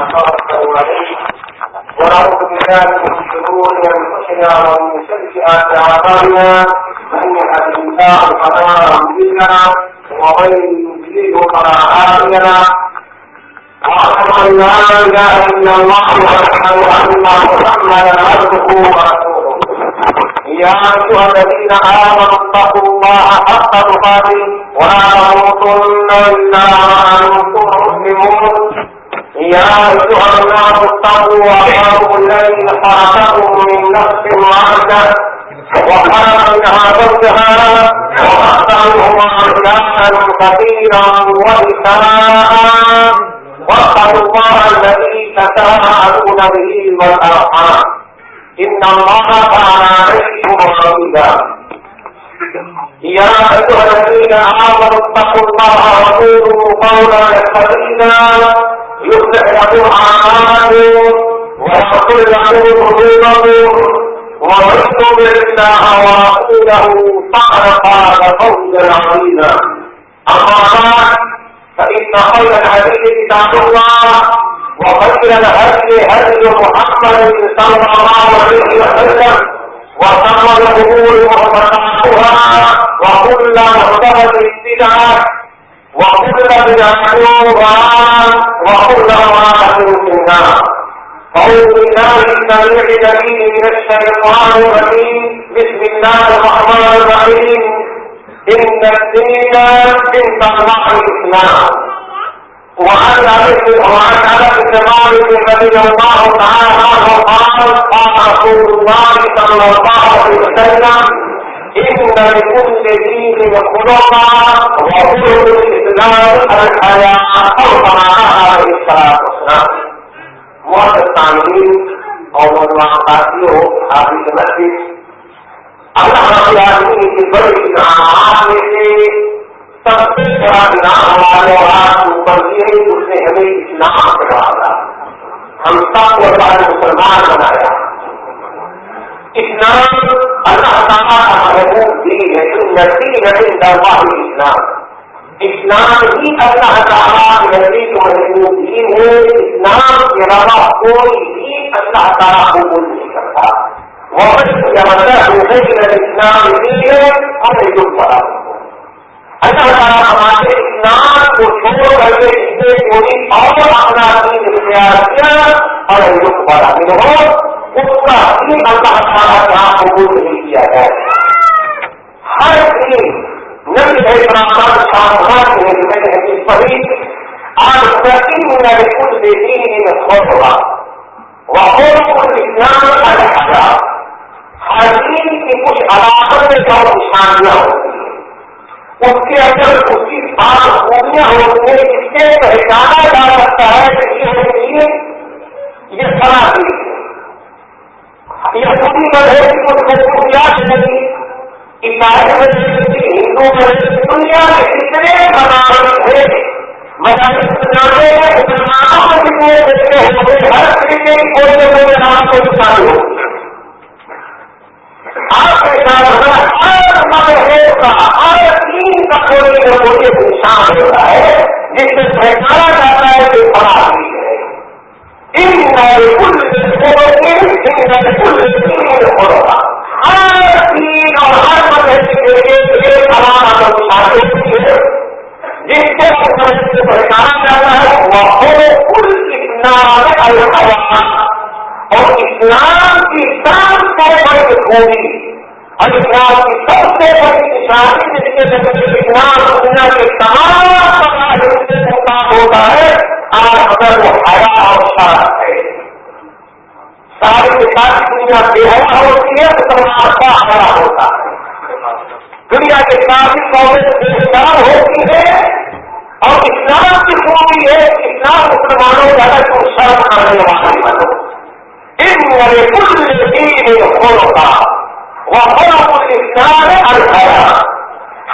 نتوكل عليه ونعوذ بالله من شرور انفسنا ومن سيئات اعمالنا من يهد الله فلا مضل له ومن يضلل فلا هادي له واشهد ان لا اله الا الله واشهد ان محمدا عبده ورسوله يا ايها الذين امنوا اتقوا الله حق تقاته ولا تموتن الا وانتم مسلمون يا ايها الناس اتقوا ربكم الذي خلقكم من نفس واحده وخلق منها زوجها وخلق منهما رجالا كثيرا ونساء. واتقوا الله الذي تساءلون به والارحام ان الله كان عليكم رقيبا. يا ايها الذين امنوا اتقوا الله وقولوا قولا سديدا. يصلح لكم اعمالكم ويغفر لكم ذنوبكم ومن يطع الله ورسوله فقد فوزا عظيما بعد خير الحديث كتاب الله وخير الهدي هدي محمد صلى الله عليه وسلم وشر محدثاتها وكل وكل بدعه ضلال وكل ضلاله في أعوذ بالله السميع العليم من الشيطان الرجيم بسم الله الرحمن الرحيم إن الدين عند الله الإسلام وعن أبي وعن أبي مالك رضي الله تعالى عنه قال قال رسول الله صلى الله عليه وسلم إن اور حافظ مسجد اللہ کی بڑی انعامات میں سے سب سے بڑا انعام ہمارے اور اوپر یہ اس نے ہمیں اسلام کروایا ہم سب کو مسلمان بنایا۔ اسلام اللہ تعالیٰ کا محبوب دین ہے نزدیک نظر دربار اسلام۔ اسلام ہی اللہ تعالیٰ نزدیک محبوب دین ہے، اسلام کے علاوہ کوئی بھی اللہ تعالیٰ کو بول نہیں کرتا۔ وہ دوسرے کی نظر اسلام دین ہے ہمیں دکھ پڑا اللہ تعالیٰ ہمارے اسلام کو چھوڑ کر کے اس نے کوئی اور اپنا دین اختیار کیا اور دکھ پڑا ہو اس کا دین اللہ تعالیٰ کا قبول نہیں کیا جائے ہر دن نبی ہے برابر سامنا ہے پڑھی۔ آج پرتی میرے کچھ دیتی میں خوش ہوگا وہ کچھ اسلام کا ہر دین کی کچھ علامتیں اور نشانیاں ہوتی ہیں، اس کے اندر اس کی بات خوبیاں ہوتی ہیں، اس سے پہچانا جا سکتا ہے کہ یہ ہوتی یہ سنا دین یہ خودی کا ہے کہ کچھ خوبیات نہیں ہندو دنیا میں کتنے مذاہب تھے مذاہب مسلمانوں کے لیے دیکھتے ہر طریقے کی کوئی نہ کوئی نام کو نقصان ہو آپ کے ساتھ ہر مذہب کا، ہر تین کا کوئی نہ کوئی نقصان ہوتا ہے، جس سے پہچانا جاتا ہے کہ بڑا تمام سے ہوتا ہے اور اگر وہ حیا اور شرط ہے ساری کے ساتھ دنیا بے حیا ہوتی ہے تو کا حیا ہوتا ہے۔ دنیا کے کافی قومیں بے شرم ہوتی ہے اور اسلام کی خوبی ہے اسلام مسلمانوں کا ہے تو شرم کرنے والے بنو۔ ان کل دین کھولو کا وہ کھولو اسلام الحیا۔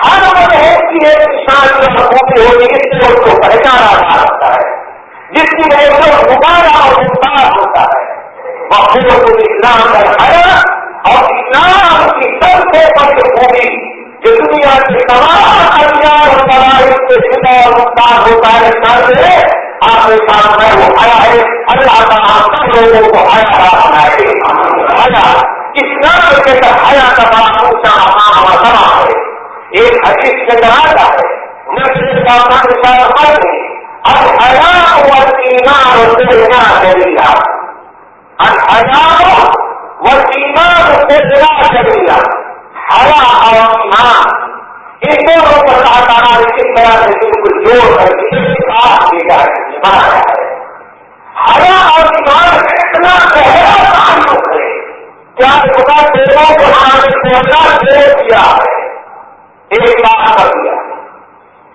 ہر مذہب کی ایک نشانی اور خوبی ہوتی ہے اس سے کو پہچانا جا سکتا ہے، جس کی وجہ سے مبارہ اور ممتاز ہوتا ہے۔ وہ کھولو اسلام الحیا اور اسلام کی سب سے بڑی خوبی جو دنیا کے تمام اجیار اور ملائق سے جدا اور ممتاز ہوتا ہے سر سے آپ کے ساتھ میں وہ آیا ہے، اللہ تعالیٰ سب لوگوں کو آیا بنائے آیا اس نام کے اندر آیا کا بڑا اونچا مقام اور سما ہے۔ ایک حدیث کے اندر آتا ہے نسل کا من سر اب حیا اور ایمان اور دینا چلیے الحیات والایمان سے اور ان دونوں کو اللہ تعالیٰ نے کس طرح سے جوڑ کر کے ساتھ ہے ہے ہرا اور ایمان اتنا گہرا تعلق ہے کیا خدا دونوں کو ہمارے پہنچا جوڑ دیا ہے ایک کر دیا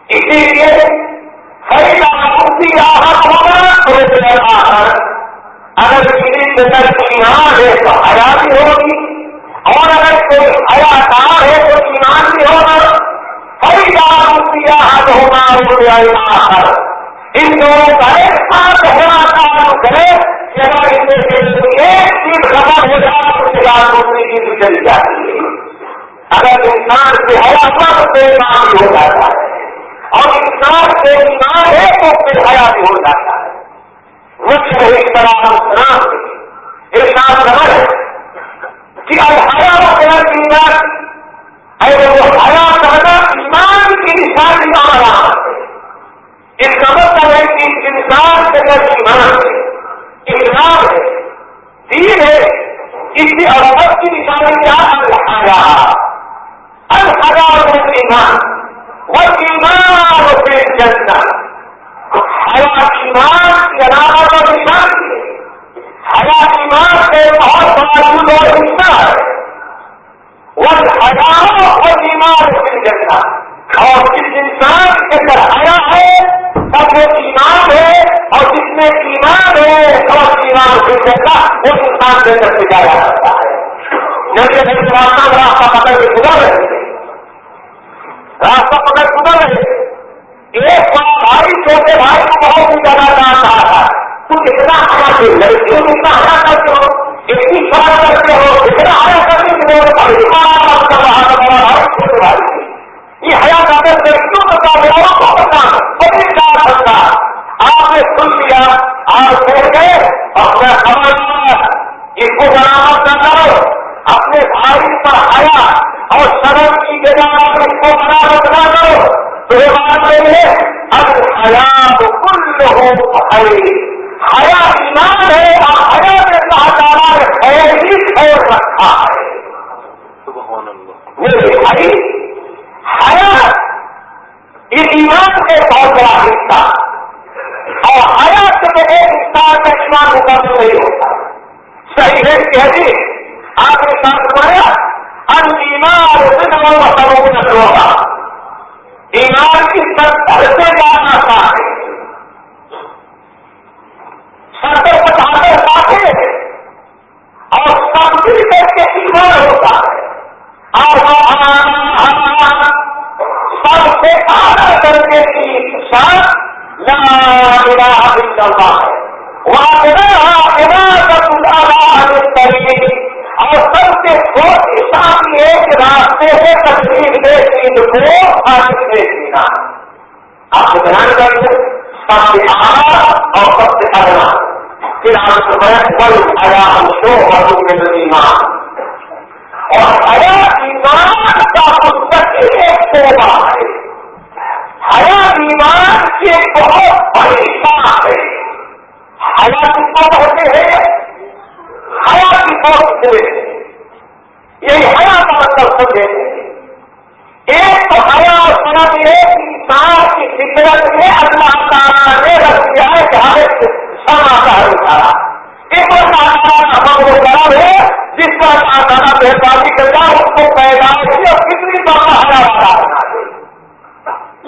اسی لیے صحیح مفتی راحت اگر کسی کے اندر ایمان ہے تو حیا بھی ہوگی، اور اگر کوئی حیا کار ہے تو ایمان بھی ہوگا۔ ان دونوں کا ایک ساتھ ہونا کام کرے کہ اگر ان میں سے ایک چیز خبر ہو جائے تو تیار دوسری چیز چلی جاتی ہے۔ اگر انسان سے ہوا پر تو ایمان ہو جاتا ہے، اور انسان سے ایمان ہے تو پھر حیا بھی ہو جاتا ہے۔ وقت ایک طرح اسلام ارشاد خبر ہے کہ اب ہرا وقت ایمان اگر وہ حیا کرنا ایمان کی نشانی آ رہا ہے۔ اس کا مطلب ہے کہ انسان کے اندر ایمان ہے۔ اسلام ہے۔ دین ہے۔ اس کی عورت کی نشانی کیا الحیا الحیا اور ایمان۔ وہ ایمان سے جنتا حیا ایمان کی علامت اور نشانی ہے۔ حیا ایمان سے بہت بڑا اور حصہ ہے۔ وہ ہزاروں اور بیمار مل جاتا اور جس انسان کے اندر آیا ہے، تب وہ ایمان ہے، اور جس میں ایمان ہے اور ایمان مل جاتا وہ انسان کے اندر سے جایا جاتا ہے۔ جیسے راستہ راستہ پکڑ کے گزر رہے تھے۔ راستہ پکڑ گزر رہے تھے۔ ایک بڑا بھائی چھوٹے بھائی کو بہت ہی زیادہ کام رہا تھا تو کتنا ہمارے لڑکیوں میں اتنا ہرا کرتے ہو، اتنی خراب کرتے ہو، اتنا ہرا کرتے ہو یہ حیا کا در لڑکیوں کا کام ہے عورتوں کا کام بڑی کار بنتا آپ نے سن لیا، آپ بیٹھ گئے اپنا سمجھ اس کو برامد نہ کرو۔ اپنے بھائی پر حیا اور شرم کی جگہ آپ اس کو برامد نہ کرو تو یہ بات نہیں ہے اب حیا کل حیا ایمان ہے اور حیا میں اللہ تعالیٰ نے خیر ہی خیر رکھا ہے۔ میرے بھائی ایمان کے بہت بڑا حصہ اور حیا سے ایک انسان کا ایمان مقابل نہیں ہوتا۔ صحیح ہے کہ جی آپ نے ساتھ پڑھا ان ایمان سے نہ ہوگا ایمان کی سب سے سر پٹھانے اور سب مل کر کے ایمان ہوتا ہے، اور سب سے آدھا کرنے کی ساتھ لا الہ الا اللہ ہے۔ اور سب سے چھوٹی شام ایک راستے سے تکلیف دے چیز کو حاصل دے دینا آپ کو بیان سب سے اور سب سے اگلا پھر آپ بل آیا شو اور ایمان اور ایمان کا مستقل ایک شعبہ ہے۔ حیا ایمان کی ایک بہت بڑی بات ہے حیا کس کو ہیں۔ حیا کی بہت سے یہی حیا کا مطلب سمجھے۔ ایک تو حیا اور سنت ایک انسان کی فطرت میں اللہ تعالیٰ نے رکھ دیا ہے جہاں سما کا اتارا ایک وہ کرم ہے جس کا تعالیٰ مہربانی کرتا اس کو پیدا پیدائشی اور کتنی بڑا ہرا والا بنا دے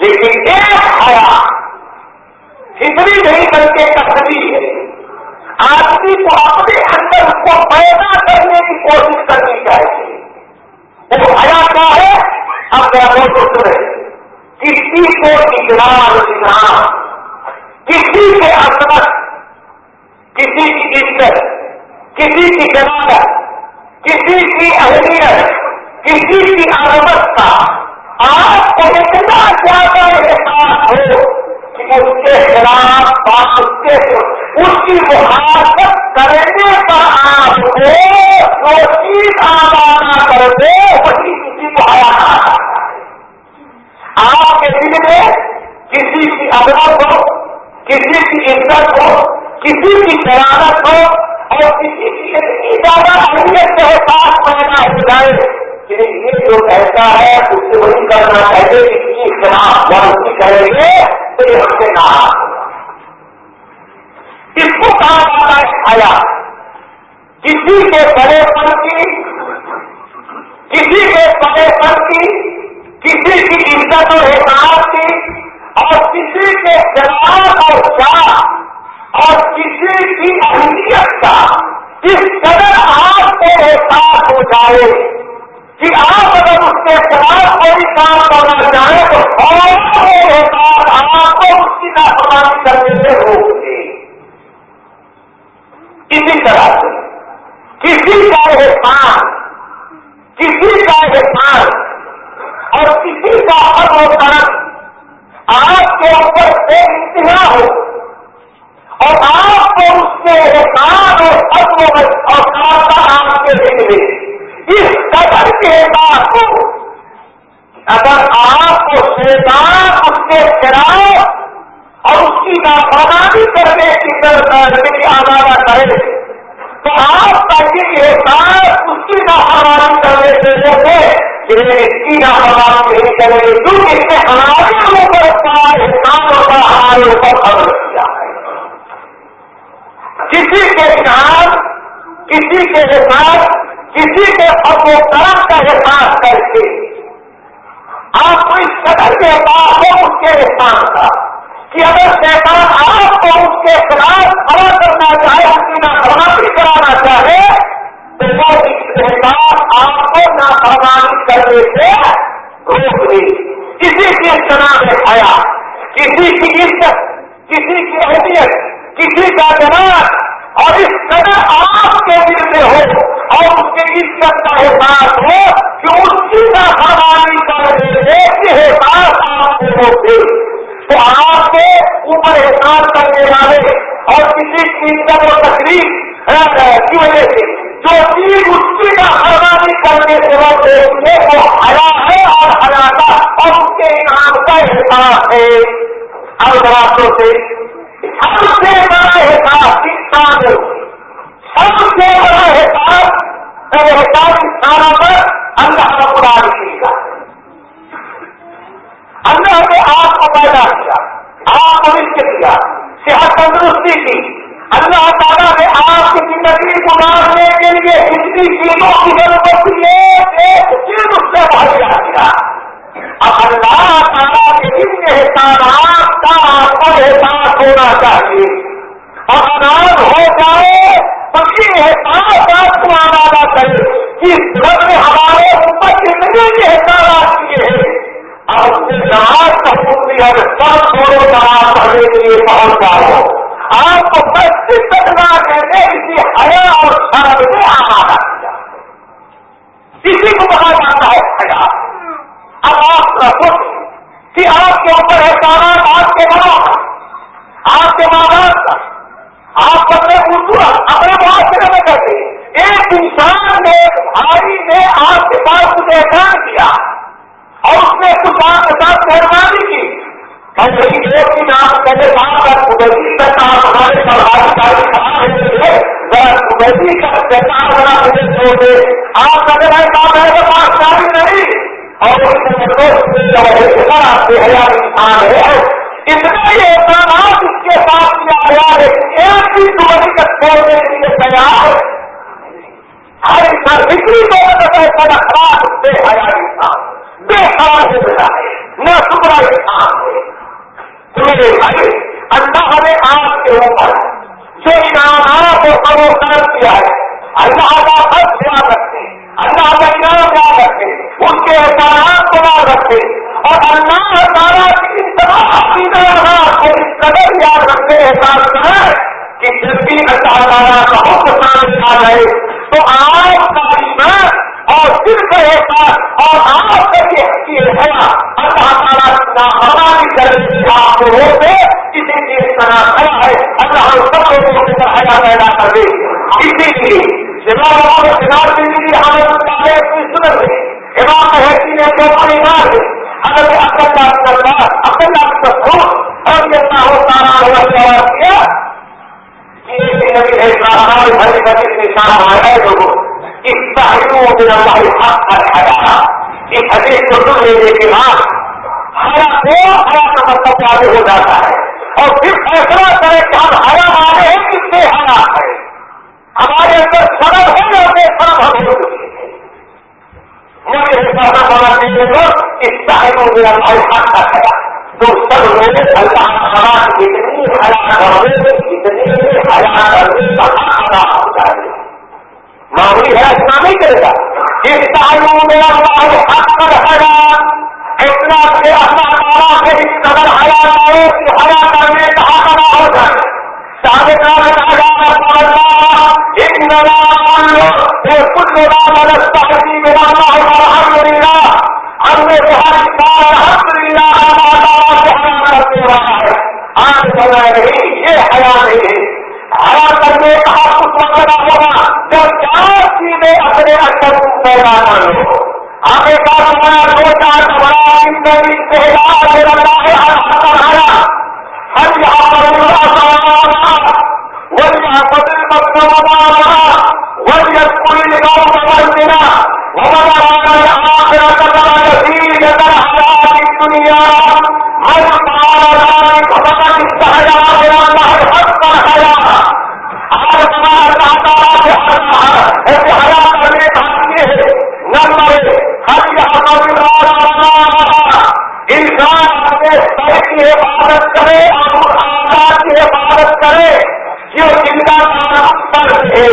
لیکن ایک ہرا کتنی نہیں کر کے کسری ہے آدمی کو اپنے اندر اس کو پیدا کرنے کی کوشش کرنی چاہیے وہ ہرا کیا ہے اب میرا بہت سن کسی کو اجرام اجرام کسی کے اثر کسی کی عزت، کسی کی جماعت، کسی کی اہمیت کسی کی عظمت کا آپ کو اتنا زیادہ احساس ہو کہ اس کے خلاف بات اس کے اس کی محافظت کرنے کا آپ کو جو چیز آنا کر دے وہی کسی کو آیا آپ کے دل میں کسی کی عدالت ہو، کسی کی عزت ہو کسی کی شرارت ہو اور کسی کی یعنی اتنی زیادہ اہمیت کے احساس پیدا ہو جائے کہ یہ جو کہتا ہے، اس سے وہی کرنا چاہیے اس کی خلاف ورزی کریں گے، تو یہ ہم سے کہا۔ اس کو کہا جاتا ہے آیا کسی کے بڑے پن کی، کسی کے بڑے پن کی، کسی کی عزت اور احساس کی، اور کسی کے جواب اور چاہ اور کسی کی اہمیت کا کس قدر آپ کو احساس ہو جائے کہ آپ اگر اس کے خلاف کوئی کام کرنا چاہیں تو اور احساس آپ کو اس کی نافرمانی کرنے سے روک دے اسی طرح سے کسی کا احسان، کسی کا احسان اور کسی کا حق و آپ کے اوپر بے انتہا ہو۔ اور آپ کو اس کے احسان اور ختم اور کاٹا آپ کے دل اس قدر کے بات اگر آپ کو شیطان اس کے خلاف اور اس کی نافرمانی کرنے کی طرف آزادہ کرے، تو آپ کا یہ احساس اس کی نافرمانی کرنے سے روکے اس کی نافرمانی نہیں کرے، کیونکہ اس نے ہمارے اوپر کا احسان ہوتا ہمارے اوپر خبر کیا ہے۔ کسی کے نام کسی کے احساس کسی کے حق و کا احساس کر کے۔ آپ کو اس قدر کے پاس ہو، اس کے احسان کا۔ کہ اگر شیطان آپ کو اس کے خلاف کھڑا کرنا چاہے، اس کی نافرمانی کرانا چاہے، تو وہ احساس آپ کو نافرمانی کرنے سے روک دی کسی کی چنا میں کھایا کسی کی عزت، کسی کی اہمیت کسی کا جناب اور اس قدر آپ کے دل میں ہو اور اس کی عزت کا احساس ہو کہ اس کی نافرمانی کرنے سے احساس آپ کو روک دے تو آپ کے اوپر احساس کرنے والے اور کسی کی عزت و تکلیف کی وجہ سے جو چیز اس کی نافرمانی کرنے سے روک دیتی وہ ہرا ہے اور ہرا کا اور اس کے انعام کا احساس ہے۔ البراتوں سے سب سے بڑا احساس انسان سب سے بڑا احساس احساس انسانوں پر اللہ کا پرانی کا اللہ نے آپ کو پیدا کیا، آپ کو رشتے کیا صحت تندرستی کی۔ اللہ تعالیٰ نے آپ کی زندگی گزارنے کے لیے اتنی چیزوں کی ضرورت ہے ایک چیز اس سے بھائی کیا اب اللہ تعالیٰ کے ان احسانات کا آپ کو احساس ہونا چاہیے۔ اور اناج ہو جائے تو یہ احساس آپ کو آنا کرے کہ رب نے ہمارے اوپر کتنے احسانات کیے ہیں۔ اب اس نے نماز کا حکم دیا سب چھوڑو نماز پڑھنے کے لیے پہنچ جاؤ۔ آپ کو بس تک نہ کہتے کسی حیا اور شرم میں آمادہ کیا۔ کسی کو کہا اب آپ کا سوچ کہ آپ کے اوپر احسانات آپ کے ماں آپ کے ماں باپ کا۔ آپ اپنے اردو، اپنے معاشرے میں کرتے ایک انسان نے بھائی نے آپ کے پاس کچھ احسان کیا اور اس نے کچھ آپ کے ساتھ مہربانی کی اور ایک ہی کا کام ہمارے سرکاری کاری کا مجھے چھوڑ دے آپ کہتے ہیں کام ہے تو پاس نہیں۔ اور مطلب آپ انسان ہے۔ اتنا ہی احسانات اس کے ساتھ کیا گیا ہے ایک بھی دوری کا چھوڑنے کے لیے تیار ہر انسان بکری کو ایسا خراب بے حیا انسان بے خراب ہو گیا ہے۔ نہ شکرا انسان ہے۔ میرے بھائی، اللہ نے آپ کے اوپر جو انعامات اور سروکار کیا ہے، اللہ کا خط یاد رکھتے اللہ کا انعام یاد رکھے ان کے احسانات کو یاد رکھے اور اللہ تعالیٰ کی تمام انعامات کو اس قدر یاد رکھتے احساس کریں کہ جب بھی اللہ تعالیٰ کا حکم سامنے آ جائے تو آپ کا ایمان اور صرف احساس اور آپ کا یہ حقیق ہے اللہ تعالیٰ کا ہماری کرنے آپ کو روکے زمانہ کھڑا ہے، اللہ ہم سب لوگوں کے اندر حیا پیدا کر دے اسی لیے جناب جناب دلی زندگی ہمیں کی سنت ہے امام حیثی نے جو بڑی بات ہے، حضرت عبد مسعود اللہ تعالیٰ کیا؟ کہ ایک نبی ہے ہمارے گھر کے سے شام آیا ہے لوگوں، اس تحریروں اللہ حق کا اس حدیث کو سن لینے کے بعد ہرا کو ہرا کا مطلب واضح ہو جاتا ہے۔ اور پھر فیصلہ کرے کہ ہم ہرا مانے ہیں کس سے ہرا ہے۔ ہمارے اندر سرد ہے یا بے سرد ہم ہو چکے ہیں مجھے حساب بنا حق کا تو سب لوگ اللہ تعالیٰ کتنی ہرا کرنے کتنی ہرا کرنے کا ادا ہو جائے۔ معمولی ہے، اتنا نہیں کرے گا۔ اس تعلیم حق اتنا سے اللہ تعالیٰ کے اس قدر حیا کہ کرنے کا ہو جائے۔ کل تحسی میں الحمد للہ ہم نے بہت الحمد للہ اللہ تعالیٰ سے حیا رہا ہے آج سمے نہیں، یہ حیا نہیں۔ ہے حیا کرنے کا حق اس ہوگا جب چار چیزیں اپنے اندر پیدا کر لو آگے کا سمایا دو چار بڑا زندگی سے بڑھایا یہاں پر وہ یہاں وہ پوری گاؤں سمجھ دینا وہ آخر دنیا ہر ہر ہر ایسے اپنے سر کی کرے کی کرے جو جن کا نام سر ہے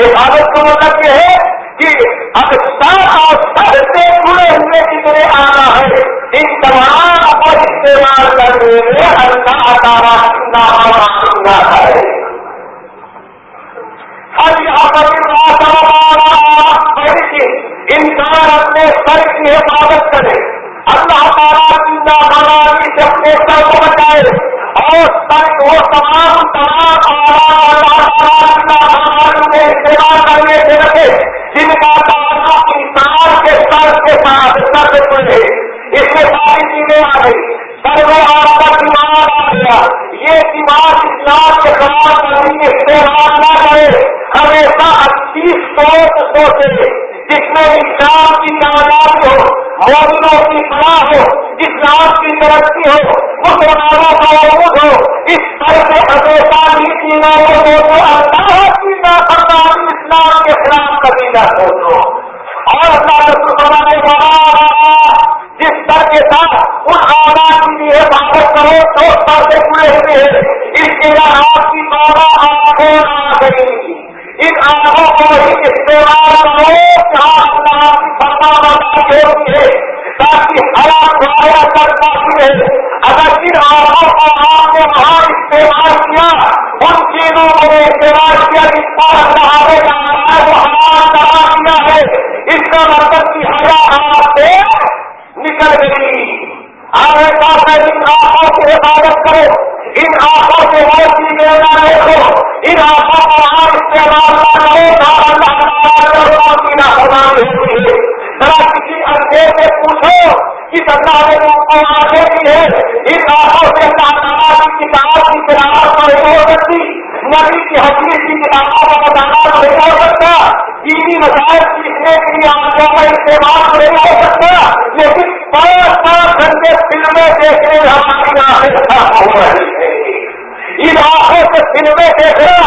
حفاظت کا مطلب یہ ہے کہ اب سر اور سر سے جڑے ہوئے جتنے آنا ہے؟ ان تمام کو استعمال کرنے میں اللہ تعالیٰ سننا ہے۔ ہر یہاں انسان اپنے سر کی حفاظت کرے۔ اللہ تعالیٰ کی نامانی سے اپنے سر کو بچائے۔ اور سر کو تمام تمام میں استعمال کرنے سے رکھے جن کا تعلق انسان کے سر کے ساتھ سر سے ہے، اس میں ساری چیزیں آ گئی سر میں آپ کا دماغ آ گیا۔ یہ دماغ اسلام کے خلاف کرنے استعمال نہ کرے، ہمیشہ اچھی سوچ سوچے۔ جس میں اسلام کی کامیابی ہو موبلوں کی فلاح ہو اسلام کی ترقی ہو، مسلمانوں کا عروج ہو، اس طرح سے ہمیشہ نیتی نہ ہو تو اللہ کی نہ اسلام کے خلاف کبھی نہ سوچو اور اللہ رسول بنا جس طرح کے ساتھ ان آواز کی حفاظت کرو، تو سر سے جڑے ہوئے ہیں۔ اس کے بعد آپ کی بابا آنکھوں آ گئی ان آنکھوں کو ہی استعمال برداشت ہوتی ہے تاکہ ہرا دعایا کر پاتی ہے اگر جن آنکھوں کو آپ نے وہاں استعمال کیا، ان چیزوں کو استعمال کیا، جس پر اللہ نے کہا وہ حرام کرا دیا ہے، اس کا مطلب کی ہرا آپ سے نکل گئی۔ آپ آگے کا ان آنکھوں کی حفاظت کرو۔ ان آنکھوں سے وہ چیزیں نہ دیکھو۔ ان آنکھوں کو آپ استعمال نہ کرو کسی اندھے سے پوچھو کہ اللہ نے ان کو آگے کی ہے ان آنکھوں سے اللہ کی کتاب کی تلاوت نہیں ہو سکتی نبی کی حقیق کی کتابوں کا مطالعہ نہیں ہو سکتا دینی مسائل سیکھنے کے لیے آنکھوں کا استعمال نہیں ہو سکتا لیکن پانچ پانچ گھنٹے فلمیں دیکھنے میں ہماری آنکھیں ہو رہی ہے ان آنکھوں سے فلمیں دیکھنا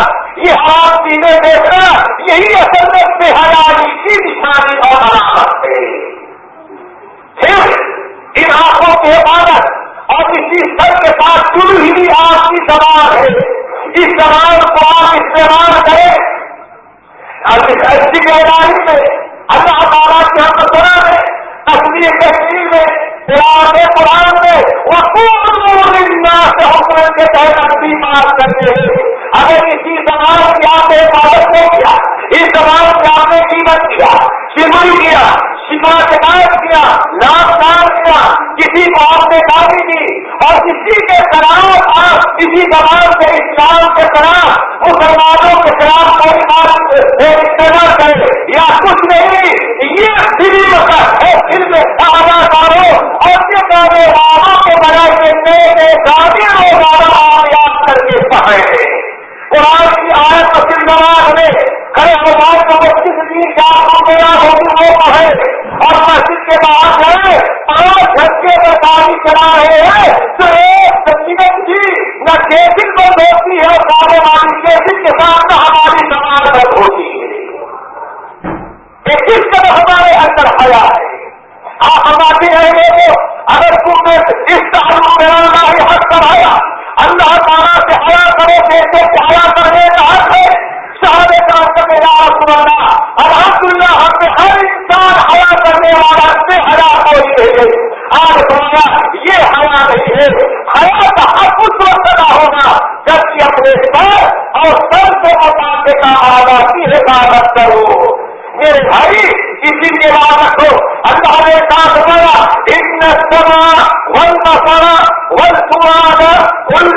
یہ آپ چیزیں دیکھنا یہی اصل میں بہاری کی نشانی اور علامت ہے پھر ان آنکھوں کی حفاظت اور اسی سر کے ساتھ جڑی ہوئی آپ کی زبان ہے۔ اس زبان کو آپ استعمال کریں۔ ایسی بیداری میں اللہ تعالیٰ کی ہم سنا میں تصویر تحریر میں قرآن قرآن میں وہ سے حکومت کے تحت اپنی بات کرتے ہیں۔ اگر اسی زبان کی آپ نے حفاظت نہیں کیا، اس زبان کی آپ نے قیمت کیا سمری کیا شکوا شکایت کیا لاپ کام کیا، کسی کو آپ نے گاڑی دی اور کسی کے خلاف آپ کسی زبان سے اسلام کے خلاف، مسلمانوں کے خلاف کوئی بات استعمال کرے یا کچھ نہیں، یہ فلم ہے فلم اداکاروں اور یہ گانے والوں کے بجائے کے نئے نئے گانے روزانہ یاد کر کے پڑھے ہیں۔ قرآن کی آیت مسلم نواز میں کھڑے ہمارے کو کس دن کیا میرا ہوگی وہ پڑھے اور مسجد کے باہر گئے پانچ گھنٹے میں پانی چلا رہے ہیں۔ تو ایک سنگت جی نہ کیسل بند ہوتی ہے سارے والی کیسل کے ساتھ نہ ہماری سماج بند ہوتی ہے۔ یہ کس طرح ہمارے اندر حیا ہے۔ آپ ہمارے رہیں گے تو اگر تم نے اس تعلق میں اللہ حق کرایا اللہ تعالیٰ سے حیا کرو کیسے حیا کرنے کا حق ہے صحابہ کرام کا رسول اللہ الحمد للہ ہم نے ہر انسان حیا کرنے والا سے حیا کوئی نہیں ہے آج دنیا یہ ہوا نہیں. ہے حیا کا ہر اس وقت ادا ہوگا جبکہ اپنے سر اور سر کو مطابق کا آواز کی حفاظت کرو. میرے بھائی کسی کے بعد رکھو، اللہ نے ساتھ بڑا اتنا سما ون کا سما ون سما ان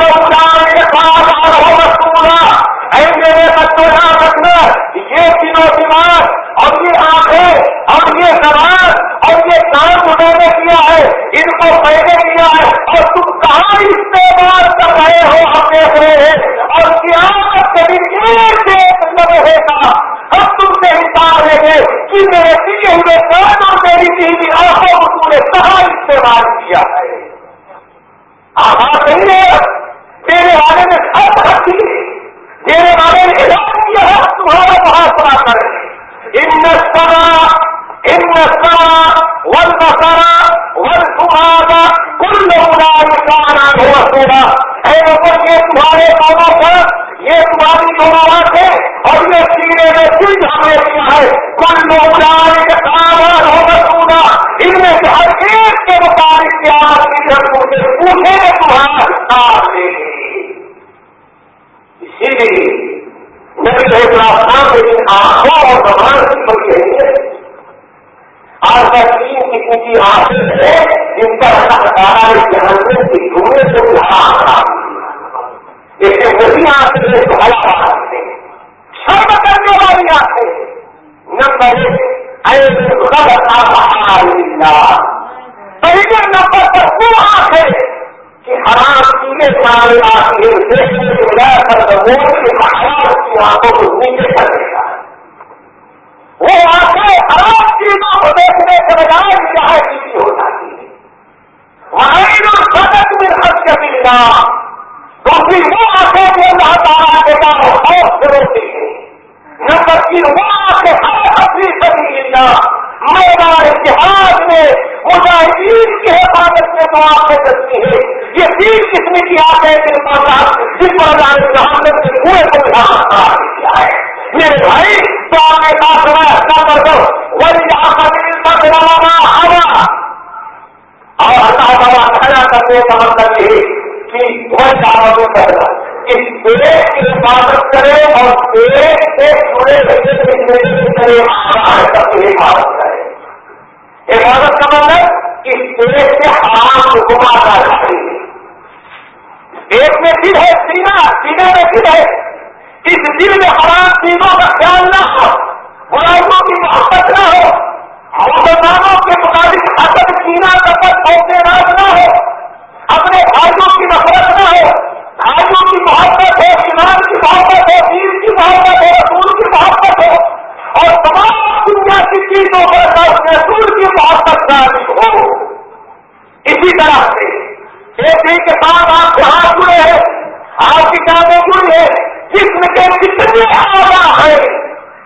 حفاظت میں تو آنکھیں کرتی ہے۔ یہ تین قسم کی آنکھیں جن پر جن پر اللہ جہاں سے پورے کو کیا ہے۔ میرے بھائی، تو آپ نے کہا سنا اچھا کر دو وہی آپ ہوا۔ اور اللہ تعالیٰ کھڑا کرنے کا مطلب یہ کہ وہ دعوت میں کرنا پیٹ کی حفاظت کرے اور پیٹ سے جڑے کرے حفاظت کرے۔ حفاظت کا مطلب اس پیٹ سے حرام حکومت آ ہے ایک میں دل ہے سینا سینے میں دل ہے۔ اس دل میں حرام چیزوں کا خیال نہ ہو، برائیوں کی محبت نہ ہو مسلمانوں کے مطابق حسد کینا کپت پوتے راج نہ ہو۔ اپنے بھائیوں کی نفرت نہ ہو، بھائیوں کی محبت ہو، ایمان کی محبت ہو، دین کی محبت ہو، رسول کی محبت ہو اور تمام دنیا کی چیزوں پر رسول کی محبت شامل ہو اسی طرح سے ایک ہی کے ساتھ آپ کے ہاتھ جڑے ہیں، آپ کی کامیں جڑی ہے جسم کے کتنے آگا ہے۔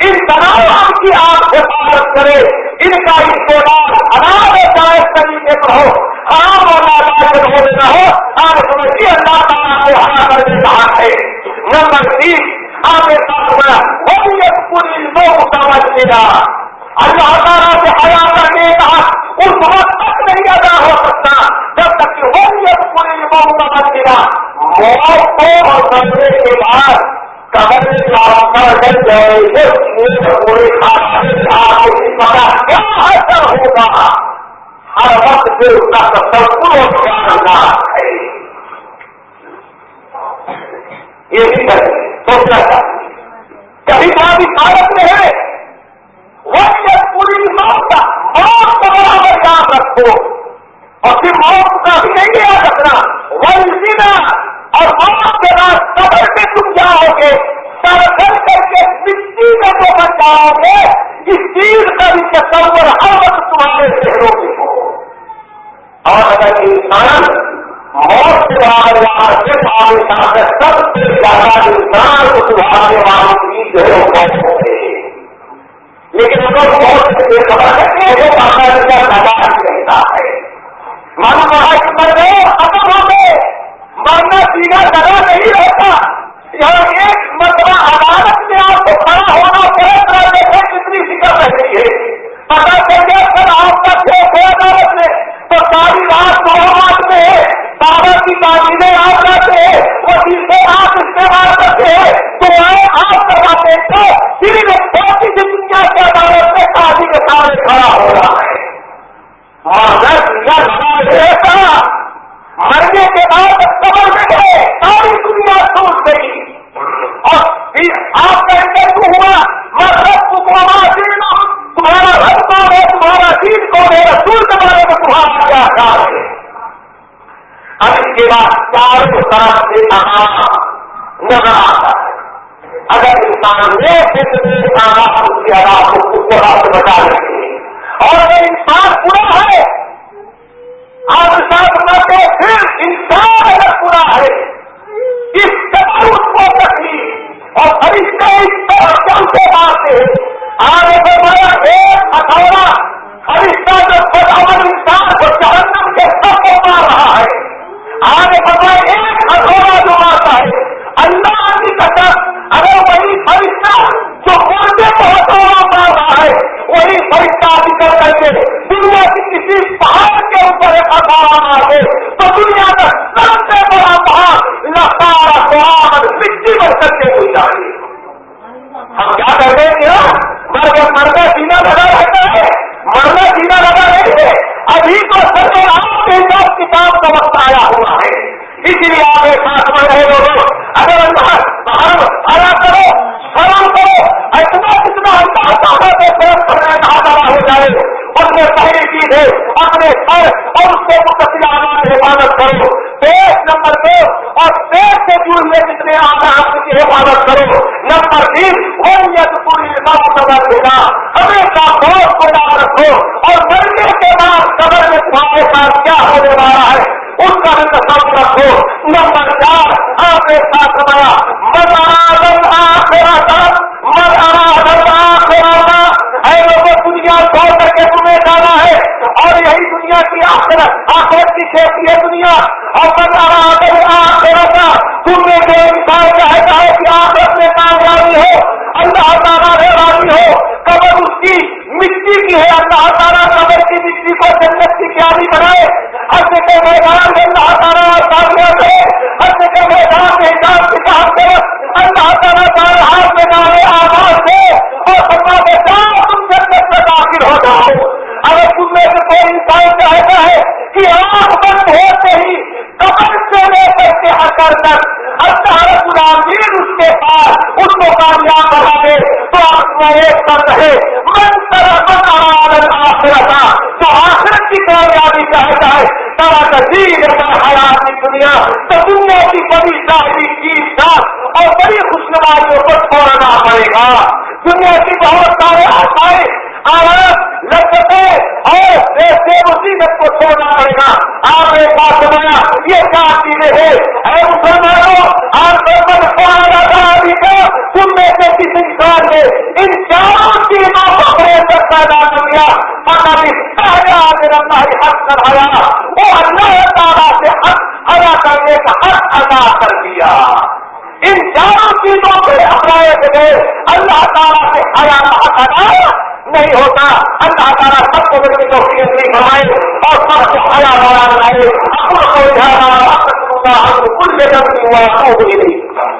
ان تمام کی آپ حفاظت کرے، ان کا استعمال اناج جائز طریقے پر ہو خراب اور ناجائز ہو نہ ہو۔ آپ سمجھیے اللہ تعالیٰ کو ہرا کرنے کا حق ہے نمبر تین، آپ کے ساتھ بڑا وہ ایک پوری دو سمجھ اللہ تعالیٰ سے حیا کرنے کا اس وقت تک نہیں ادا ہو سکتا جب تک کہ وہ ایک پوری دو سمجھ لینا موت کو اور مرنے کے بعد کمر کر جائے پورے پتا کیا ہوگا ہر وقت سے اس کا تصور کیا کرنا ہے؟ یہ بھی کر سوچنا چاہیے کبھی کبھی حالت میں ہے۔ وہ پوری موت کا۔ موت کو برابر یاد رکھو۔ اور پھر موت کا بھی نہیں یاد رکھنا۔ وہ اور موت کے بعد قبر میں تم جاؤ گے۔ سر کر کے مٹی میں جو بچ جاؤ گے، اس چیز کا بھی تصور ہر وقت تمہارے شہروں میں ہو۔ اور اگر انسان موت کے بعد صرف آگے سب سے زیادہ انسان کو سدھارنے والوں کی جو ہے وہ موت ہو گئے لیکن اگر موت سے خبر کرتے ہیں وہ باقاعدہ جی پیدا رہتا ہے۔ من کہا کہ مر گئے ختم ہو گئے۔ مرنا سیدھا لگا نہیں رہتا۔ یہاں ایک مرتبہ عدالت میں آپ کو کھڑا ہونا پڑے گا دیکھیں کتنی فکر رہتی ہے۔ پتا چل گیا سر آپ کا کیس ہے عدالت میں؟ تو ساری رات محمد میں ہے بابا کی تعلیمیں آپ جاتے ہیں وہ آپ استعمال کرتے ہیں۔ تو میں آپ کرواتے تو صرف چھوٹی سی دنیا کی عدالت میں شادی کے سامنے کھڑا ہو رہا ہے۔ اور مرنے کے بعد قبر میں گئے ساری دنیا سوچ گئی اور آپ کا انٹرویو ہوا، مذہب کو تمہارا رب کون ہے؟ تمہارا دین کون ہے رسول کے بارے میں تمہارا کیا خیال ہے اب اس کے بعد چاروں طرف سے نظر آتا ہے۔ اگر انسان نے ہاں، اس کے آرام کو کو رات بچا لیتے ہیں۔ اور اگر انسان پورا ہے، آپ ساتھ بناتے پھر انسان اگر پورا ہے، اس قدر اس کو تکلیف اور فرشتے اس طرح چلتے مارتے ہیں۔ آگے فرمایا ایک ہتھوڑا فرشتہ جو بداور انسان کو جہنم کے سب کو مار رہا ہے آگے فرمایا ایک ہتھوڑا جو آتا ہے اللہ کی قسم اگر وہی فرشتہ جو مردے کو ہتھوڑا مار رہا ہے وہی فرشتہ نکل کر کے دنیا کی کسی پہاڑ کے اوپر ایک ہتھوڑا مار دے تو دنیا کا سب سے بڑا پہاڑ لفارا مٹی بن کر کے ہوئی جائے ہم کیا کرتے ہیں مرد مرنا سینا لگا رہتا ہے مرنا سینا لگا نہیں ہے ابھی تو سر آپ کے حساب کتاب کا وقت آیا ہوا ہے۔ اس لیے آپ ایک ساتھ بڑھ رہے لوگوں اگر اللہ آیا کرو شرم کرو، اتنا کتنا اللہ تعالیٰ کو شرم کرنے کا آدھا ہو جائے۔ اس میں پہلی چیز ہے، اپنے سر اور اس کو متصل آنا حفاظت کرو۔ پیش نمبر دو اور پیش سے جڑ ہوئے جتنے آدھار کی حفاظت کرو۔ نمبر تین ہومیت پوری نظر دینا ہمیشہ دوست کو یاد رکھو۔ اور مرنے کے بعد قبر میں تمہارے ساتھ کیا ہونے والا ہے؟ اس کا بھی تصور رکھو نمبر چار آپ ایک ساتھ سمایا مزہ آخرا مزہ آخرا اے لوگوں، دنیا چھوڑ کر کے تمہیں جانا ہے۔ اور یہی دنیا کی آخرت آخرت کی کھیتی ہے دنیا۔ اور بتا آخرت کا تم نے جو انسان چاہتا ہے کہ آخرت میں کامیابی ہو، اللہ تعالیٰ نے راضی ہو۔ قبر اس کی مٹی کی ہے، اللہ تعالیٰ قبر کی مٹی کو جنت کی پیاری بنائے۔ میدان میں اللہ تعالیٰ کامیاب ہے حج کے میدان میں حساب کتاب سے اللہ تعالیٰ تعالیٰ ہاتھ میں ڈالے آواز سے اور سب کا تم جنت میں داخل ہو جاؤ اگر تم میں سے کوئی انسان چاہتا ہے کہ آنکھ بند ہوتے ہی کمر سے لے کر کے حکر تک اللہ العالمین اس کے پاس اس کو کامیاب بنا دے تو آپ میں ایک پر رہے من طرح آخرت تو آخرت کی کامیابی چاہتا ہے طرح کا دین حیات کی دنیا تو دنیا کی بڑی ساری چیز تھا اور بڑی خوشنمائیوں کو چھوڑنا پڑے گا دنیا کی بہت سارے آسائیں آرام لگتے اور ایسے مصیبت کو چھوڑنا پڑے گا آپ نے بات سنایا یہ چار چیزیں ہیں اے مسلمانوں آپ کو ابھی کا تم میں سے کس انسان نے ان چاروں چیزوں کو بہتر پیدا کر لیا پتا بھی پہلے میرا ہماری حق وہ اللہ تعالیٰ سے حق ادا کرنے کا حق ادا کر دیا ان چاروں چیزوں کے اپنائے گئے اللہ تعالیٰ سے حیا حق ادا نہیں ہوتا اللہ تعالیٰ سب کو مل کے توفیق نہیں فرمائے اور سب کو ہرا بڑا بنائے اپنا کو ہم کل جگہ نہیں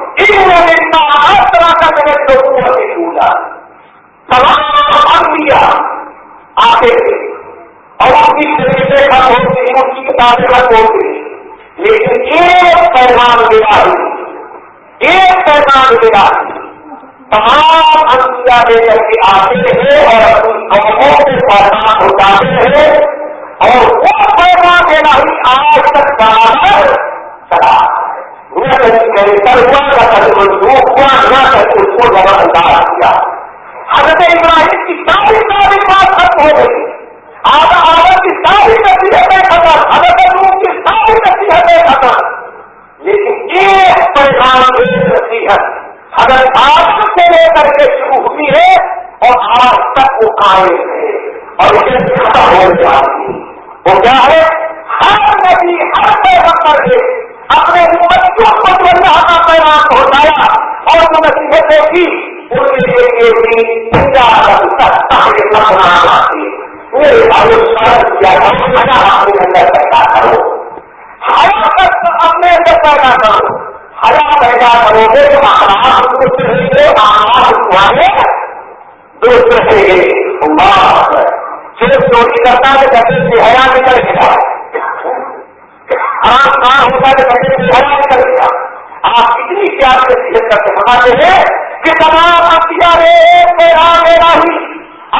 ہر طرح کا میرے لوگوں کو پوجا تمام انبیاء آتے تھے اور اپنی طریقے کا ہوتی ان کی کتابیں کا ہوتی لیکن ایک پیغام دیا ایک پیغام دیا تمام انبیاء لے کر کے آتے ہیں اور اپنی قوموں کے پیغام اٹھاتے ہیں اور وہ پیغام دینا ہی آج تک برابر چلا۔ نہ کر ہوا نہ کہیں منسوخ ہوا نہ کہیں اس کو نظر انداز کیا حضرت ابراہیم کی ساری ساری بات ختم ہو گئی۔ آدھا آدھا کی ساری نصیحتیں ختم۔ حضرت روح کی ساری نصیحتیں ختم۔ لیکن ایک پیغام، ایک نصیحت حضرت آج سے لے کر کے شروع ہوئی ہے اور آج تک وہ قائم ہے اور اسے ختم ہو جاتی وہ کیا ہے؟ ہر نبی ہر پیغمبر نے اپنے بچوں کو جو اللہ کا پیغام پہنچایا اور جو نصیحتیں کی ان کے لیے یہ بھی پورا میرے بھائی کیا اپنے اندر پیدا کرو۔ ہرا اپنے اندر پیدا کرو۔ ہرا پیدا کرو گے تو آرام رہیں گے آرام تمہارے دوست رہیں گے صرف چوری کرتا ہے کبھی سے ہرا نکل گیا۔ آرام کہاں ہوتا ہے کبھی سے ہرا آپ اتنی پیار سے صحت کر کے بتاتے ہیں کہ تمام اختیار میرا میرا ہی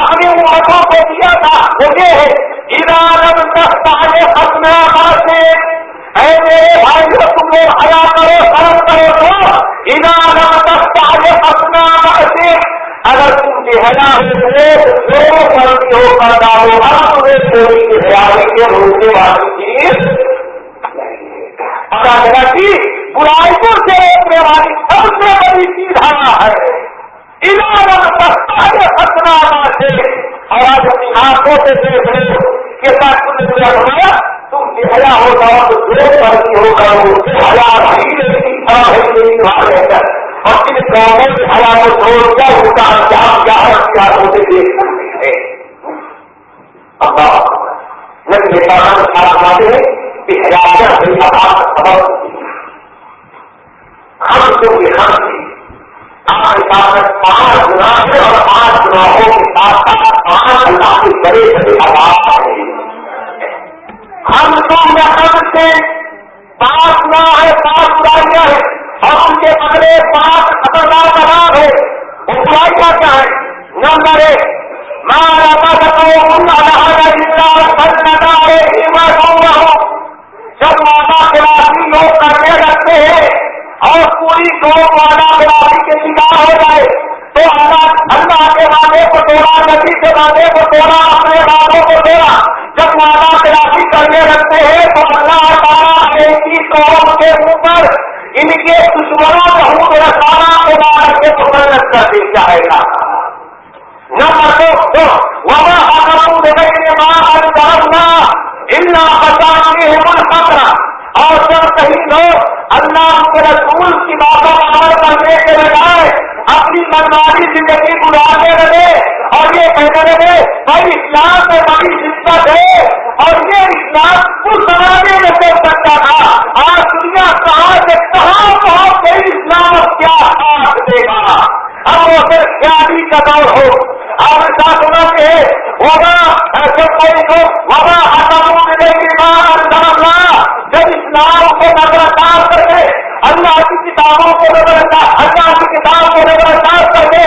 اپنی امتوں کو دیا تھا وہ یہ ہے ادارت دستانے اپنا سے اے میرے بھائی تم لوگ حیا کرو شرم کرو تو ادارت دستانے اپنا سے اگر تم کی حیا ہوئے جو ہو کر ڈالو گا تمہیں چوری کی حیالی کے روکنے والی چیز پتا چلا کہ برائی کو سے روکنے والی سب سے بڑی چیز ہرا ہے۔ اتنا سے اور آج اپنی آنکھوں سے دیکھ رہے کہ ساتھ تم نے بنایا تم چہرا ہو جاؤ تو جو کرتی ہو کرو ہزار ہی نہیں خراب ہے نہیں وہاں رہ کر اور کن گاؤں میں ہزار کو چھوڑ کیا ہوتا ہے، کیا کیا اختیاروں سے دیکھ سکتے ہیں نہیں یہ کام خراب آتے ہیں ہم تم یہ ہم آپ کے ساتھ پانچ گنا ہے اور پانچ گناہوں کے ساتھ ساتھ پانچ اللہ کے بڑے بڑے ہم تم یا سے پانچ گنا ہے پانچ برائیاں ہیں۔ اور ان کے بدلے پانچ خطرناک آواز ہے وہ برائیاں کیا ہے نمبر ایک مارا بتاؤ ان لگا ہے جب ماتا کے بعد لوگ کرنے لگتے ہیں اور پوری دو والا برابری کے شکار ہو جائے، تو اللہ اللہ کے وعدے کو توڑا نبی کے وعدے کو توڑا اپنے وعدوں کو توڑا جب مانا برابری کرنے لگتے ہیں، تو اللہ تعالیٰ ایسی قوم کے اوپر ان کے دشمنوں کا ہوں رسانہ کو مار کے مسلط کر دی جائے گا۔ نمبر دو وہاں حکم دینے ماں کرنا ان بچانے خطرہ۔ اور جب کہیں لوگ اللہ کے رسول کی باتوں کا عمل کرنے کے بجائے اپنی منمانی زندگی گزارنے لگے اور یہ کہنے لگے، بھائی اسلام میں بڑی شدت ہے اور یہ اسلام اس زمانے میں چل سکتا تھا۔ آج دنیا کہاں سے کہاں پہنچ گئی اسلام کیا ساتھ دے گا۔ اب وہ صرف خیالی کا دور ہو۔ آپ ساتھ سنا کے وبا ایسے کوئی کو وبا حکم ملے گی بات جب اسلام کو نظر انداز کر کے، اللہ کی کتابوں کو نظر انداز اللہ کی کتاب کو نظر انداز کر کے،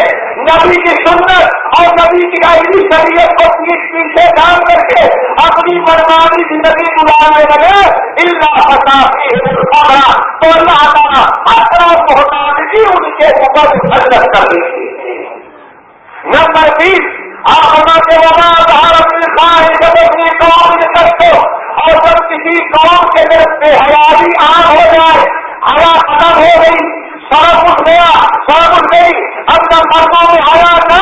نبی کی سنت اور نبی کی آئینی شریعت کو پیٹ پیچھے ڈال کر کے اپنی منمانی زندگی گزارنے لگے۔ اللہ حسافی تو اللہ تعالیٰ اپنا محتاجی ان کے اوپر حضرت کر دی نمبر تیس آپ بناتے بنا بھارت میں خواہ جب اپنی قوم میں سکتے اور جب کسی قوم کے طرف سے حیاتی آگ ہو جائے، ہوا ختم ہو گئی سڑک اٹھ گیا سڑک اٹھ گئی اب نہ مردوں میں ہوا نہ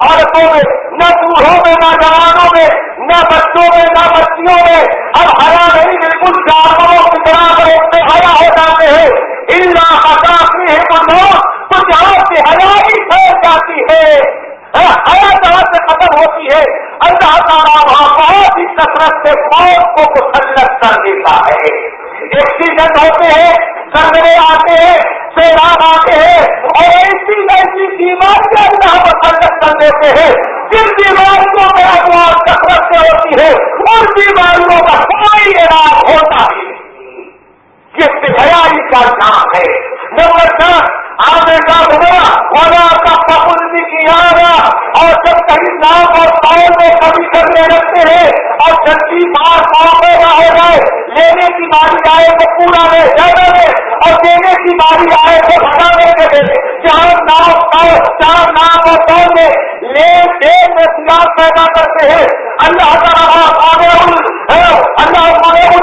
عورتوں میں، نہ بوڑھوں میں، نہ جوانوں میں، نہ بچوں میں، نہ بچیوں میں۔ اب ہرا نہیں، بالکل جانوروں کی طرح روکتے ہرا ہو جاتے ہیں ان لاکھ ہے تو لوگ تو جہاں کی ہرا جاتی ہے۔ ہاں، ہر طرح سے ختم ہوتی ہے۔ اللہ تعالیٰ وہاں بہت ہی کثرت سے موت کو مسلط کر دیتا ہے۔ ایکسیڈنٹ ہوتے ہیں، سرگرے آتے ہیں، سیلاب آتے ہیں، اور ایسی ایسی بیماریاں اللہ مسلط کر دیتے ہیں۔ جن بیماریوں میں اموار کثرت سے ہوتی ہے، ان بیماریوں کا کوئی علاج ہوتا ہی یہ دہرائی کا نام ہے؟ نمبر دس آنے کا ہوا ہونا کا کیا گا اور جب کہیں نام اور پاؤں میں کبھی کرنے لگتے ہیں اور جلدی بار موقع نہ ہو جائے، لینے کی باری آئے تو پورا لے جانا لے اور دینے کی باری آئے تو بھگانے کے لے چار نام اور چار نام اور پاؤں میں لین دین میں سیاح پیدا کرتے ہیں، اللہ تعالیٰ اللہ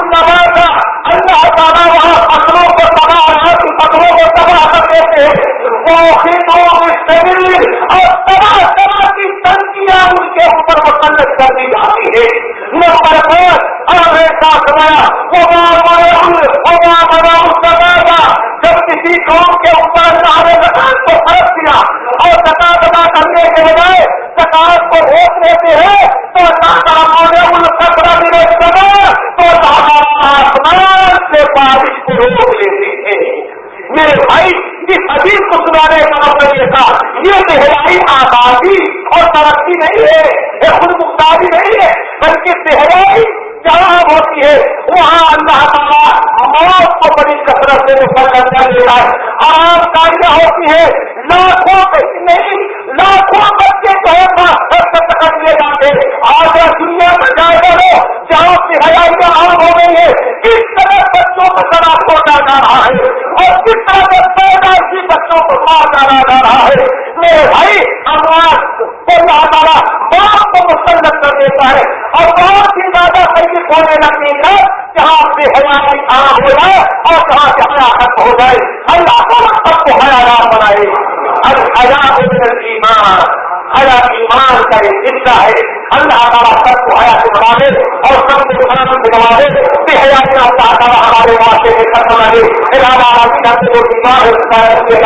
اللہ کا اللہ تعالیٰ وہاں فصلوں کو تباہ فصلوں کو تباہ کر دیتے ہیں۔ اور طرح طرح کی تنکیاں ان کے اوپر مسلط کر دی جاتی ہے نمبر پانچ اور ایسا سنایا وہ بار بڑا گا جب کسی قوم کے اوپر زکات کو فرق دیا اور زکات ادا کرنے کے بجائے زکات کو روک دیتے ہیں، تو اللہ تعالیٰ نے ان سکرا دن تو آسمان سے بارش کو روک لیتے ہیں۔ میرے بھائی اس حدیث کو سنانے کا مطلب یہ تھا یہ دہرائی آبادی اور ترقی نہیں ہے، یہ خود مختاری نہیں ہے، بلکہ دہرائی جہاں ہوتی ہے، وہاں اللہ تعالیٰ موت کو بڑی کثرت سے مسلط کر دیتا ہے۔ آرام کاریاں ہوتی ہے لاکھوں نہیں، لاکھوں بچے جو ہے لیے جاتے آج دنیا میں جائے ہو جہاں سے عام ہو گئی ہے کس طرح بچوں کو سڑا چھوٹا جا رہا ہے اور کس طرح سے پیدائشی بچوں کو مار ڈالا جا رہا ہے؟ میرے بھائی آواز کو تعالیٰ باپ کو مسلط کر دیتا ہے اور بہت ہی زیادہ صحیح ہونے لگتی ہے جہاں سے حیاتی عام ہو جائے اور جہاں سے ہلاکت ہو جائے۔ اللہ کو سب کو حیات بنائے۔ حیات ایمان حیا ایمان کا ایک حصہ ہے۔ اللہ تعالیٰ سب کو حیا سے بنا دے اور سب کو دے۔ کہ کا اللہ تعالیٰ ہمارے واسطے میں ختم نہ دے علاوہ آدمی کا جو بیمار ہے، اس کا رکھے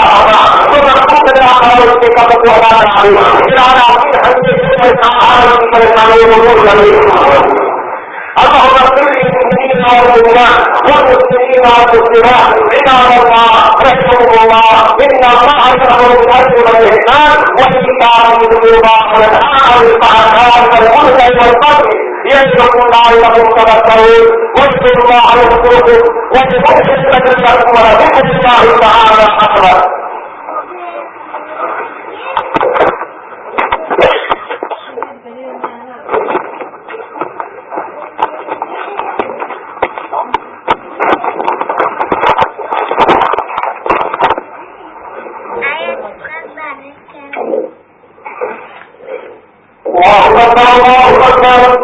تو رقم سے ہمارے اس کے قبل کو ادا کرا دے علاوہ آدمی ہر کے پریشانی کو دور کر دے والمسلمين والمسلمات عباد الله الله ان الله والاحسان والمنكر والبغي يعظكم لعلكم تعالى اكبر